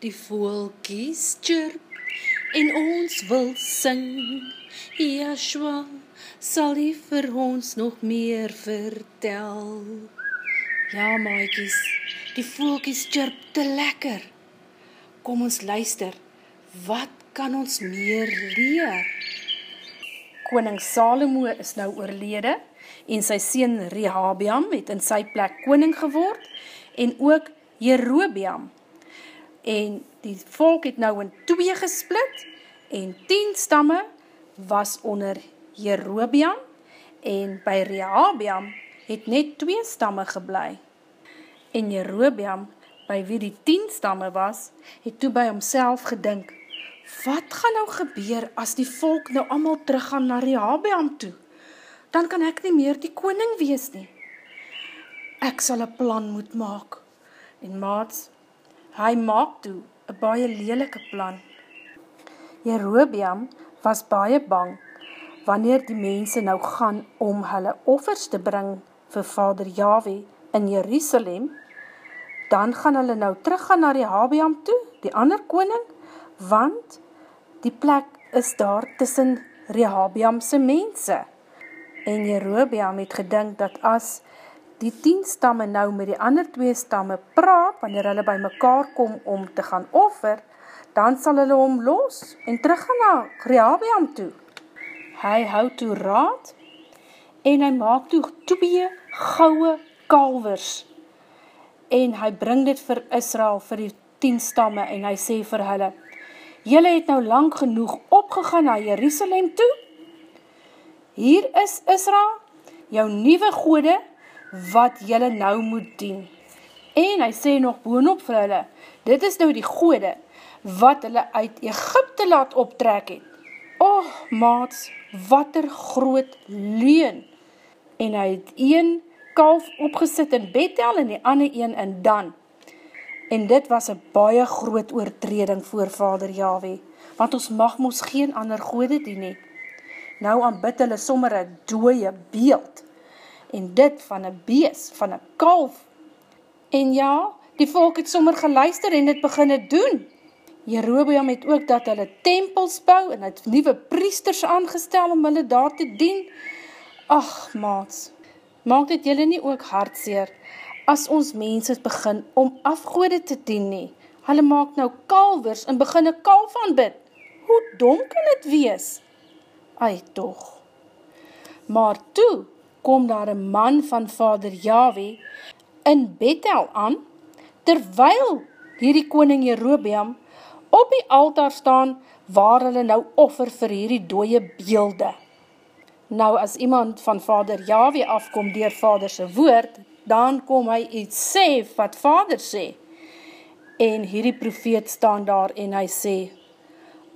die voelkies chirp en ons wil sing. Yeshua sal hy vir ons nog meer vertel. Ja, maaikies, die voelkies chirp te lekker. Kom ons luister, wat kan ons meer leer? Koning Salomo is nou oorlede en sy sien Rehabiam het in sy plek koning geword en ook Jerobiam. En die volk het nou in twee gesplit en tien stamme was onder Jerobiam en by Rehabiam het net twee stamme geblei. En Jerobiam, by wie die tien stamme was, het toe by homself gedink, wat gaan nou gebeur as die volk nou allemaal teruggaan na Rehabiam toe? Dan kan ek nie meer die koning wees nie. Ek sal een plan moet maak. En maats, hy maak toe een baie lelike plan. Jerobiam was baie bang wanneer die mense nou gaan om hulle offers te bring vir vader Yahweh in Jerusalem, dan gaan hulle nou teruggaan na Rehabiam toe, die ander koning, want die plek is daar tussen Rehabiamse mense. En Jerobiam het gedink dat as die tien stamme nou met die ander twee stamme praat, wanneer hulle by mekaar kom om te gaan offer, dan sal hulle hom los en teruggaan na Rehabiam toe. Hy hou toe raad en hy maak toe twee gouwe kalvers en hy bring dit vir Israel, vir die tien stamme en hy sê vir hulle, Julle het nou lang genoeg opgegaan na Jerusalem toe, hier is Israel, jou nieuwe gode, wat jylle nou moet dien. En hy sê nog boonop vir hulle, dit is nou die gode, wat hulle uit Egypte laat optrek het. Oh, maats, wat er groot leen. En hy het een kalf opgesit in Bethel en die ander een in Dan. En dit was een baie groot oortreding voor vader Yahweh, want ons mag ons geen ander gode dien nie. Nou aanbid hulle sommer een dooie beeld, en dit van een bees, van een kalf. En ja, die volk het sommer geluister en het beginne doen. Jerobeam het ook dat hulle tempels bou en het nieuwe priesters aangestel om hulle daar te dien. Ach, maats, maak dit julle nie ook hartseer as ons mense begin om afgoede te dien nie. Hulle maak nou kalvers en begin een kalf aanbid. Hoe dom kan het wees? Ai, toch. Maar toe, kom daar een man van vader Yahweh in Bethel aan, terwyl hierdie koning Jerobeam op die altaar staan waar hulle nou offer vir hierdie dooie beelde. Nou as iemand van vader Yahweh afkom dier vaderse woord, dan kom hy iets sê wat vader sê. En hierdie profeet staan daar en hy sê,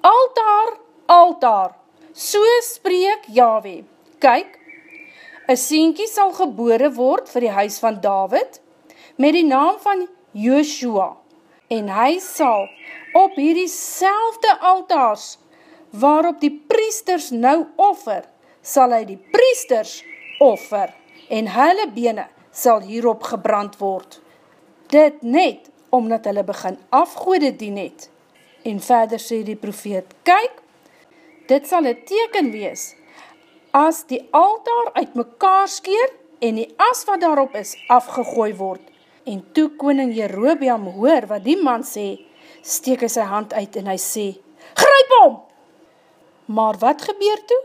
Altaar, altaar, so spreek Yahweh, kyk, Een sienkie sal gebore word vir die huis van David met die naam van Joshua en hy sal op hierdie selfde altaars waarop die priesters nou offer, sal hy die priesters offer en hulle bene sal hierop gebrand word. Dit net omdat hulle begin afgoede dien het. En verder sê die profeet, kyk, dit sal een teken wees, as die altaar uit mekaar skeer en die as wat daarop is afgegooi word. En toe koning Jerobeam hoor wat die man sê, steek hy sy hand uit en hy sê, Gryp om! Maar wat gebeur toe?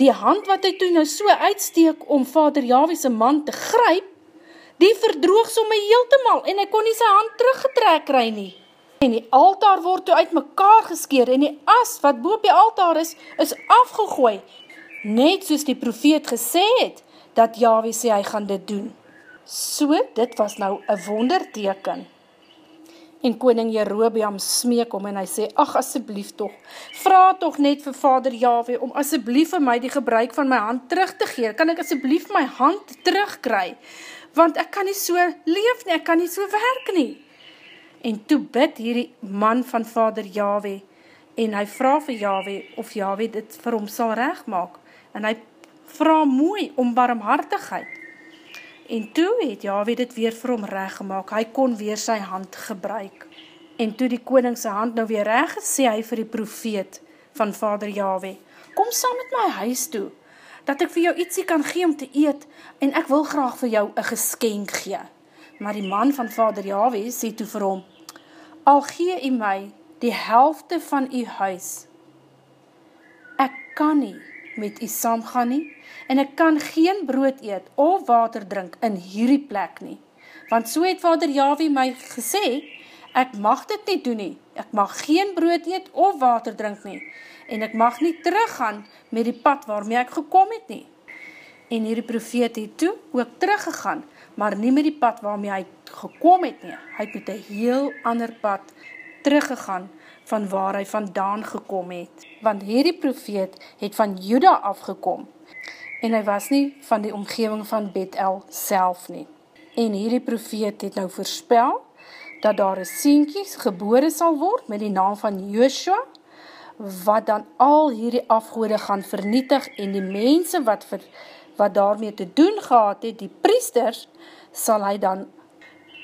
Die hand wat hy toe nou so uitsteek om vader Jawiese man te gryp, die verdroog so my heeltemal en hy kon nie sy hand teruggetrek kry nie. En die altaar word toe uit mekaar geskeer en die as wat boop die altaar is, is afgegooi net soos die profeet gesê het, dat Yahweh sê hy gaan dit doen. So, dit was nou een wonderteken. En koning Jerobeam smeek om en hy sê, ach asseblief toch, vraag toch net vir vader Yahweh om asseblief vir my die gebruik van my hand terug te gee, kan ek asseblief my hand terugkry, want ek kan nie so leef nie, ek kan nie so werk nie. En toe bid hierdie man van vader Yahweh, en hy vraag vir Yahweh, of Yahweh dit vir hom sal recht maak, en hy vraag mooi om barmhartigheid. En toe het Yahweh dit weer vir hom recht gemaakt, hy kon weer sy hand gebruik. En toe die koningse hand nou weer reg, sê hy vir die profeet van vader Yahweh, kom saam met my huis toe, dat ek vir jou ietsie kan gee om te eet, en ek wil graag vir jou een geskenk gee. Maar die man van vader Yahweh sê toe vir hom, al gee jy my die helfte van jy huis, ek kan nie met jy saamgaan nie, en ek kan geen brood eet of water drink in hierdie plek nie. Want so het vader Yahweh my gesê, ek mag dit nie doen nie, ek mag geen brood eet of water drink nie, en ek mag nie teruggaan met die pad waarmee ek gekom het nie. En hierdie profeet het toe ook teruggegaan, maar nie met die pad waarmee hy gekom het nie. Hy het met een heel ander pad teruggegaan van waar hy vandaan gekom het. Want hierdie profeet het van Juda afgekom en hy was nie van die omgeving van Bethel self nie. En hierdie profeet het nou voorspel dat daar een sienkies gebore sal word met die naam van Joshua, wat dan al hierdie afgoede gaan vernietig en die mense wat, ver, wat daarmee te doen gehad het, die priesters, sal hy dan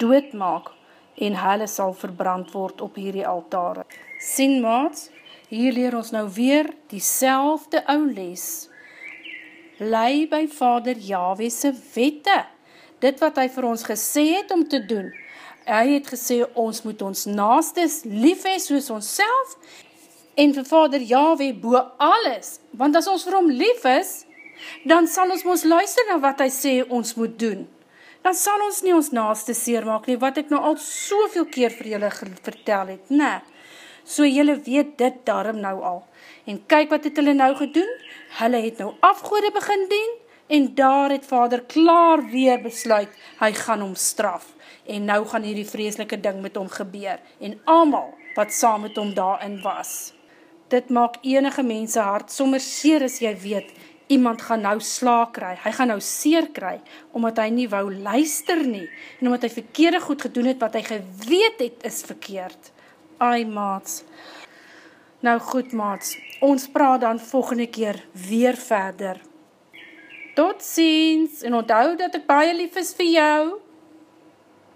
doodmaak en hulle sal verbrand word op hierdie altare. Sien maats, hier leer ons nou weer die selfde ou les. Lei by vader Yahwehse wette, dit wat hy vir ons gesê het om te doen, hy het gesê ons moet ons naastes lief hee soos ons self en vir vader Yahweh boe alles, want as ons vir hom lief is, dan sal ons ons luister na wat hy sê ons moet doen. Dan sal ons nie ons naaste seer maak nie, wat ek nou al soveel keer vir julle vertel het, ne. So julle weet dit daarom nou al. En kyk wat het hulle nou gedoen, hulle het nou afgoede begin dien, en daar het vader klaar weer besluit, hy gaan om straf en nou gaan hierdie vreselike ding met hom gebeur, en amal wat saam met hom daarin was. Dit maak enige mense hart sommer seer as jy weet, iemand gaan nou sla kry, hy gaan nou seer kry, omdat hy nie wou luister nie, en omdat hy verkeerde goed gedoen het, wat hy geweet het is verkeerd. Ai maats, nou goed maats, ons praat dan volgende keer weer verder. Tot ziens, en onthou dat ek baie lief is vir jou.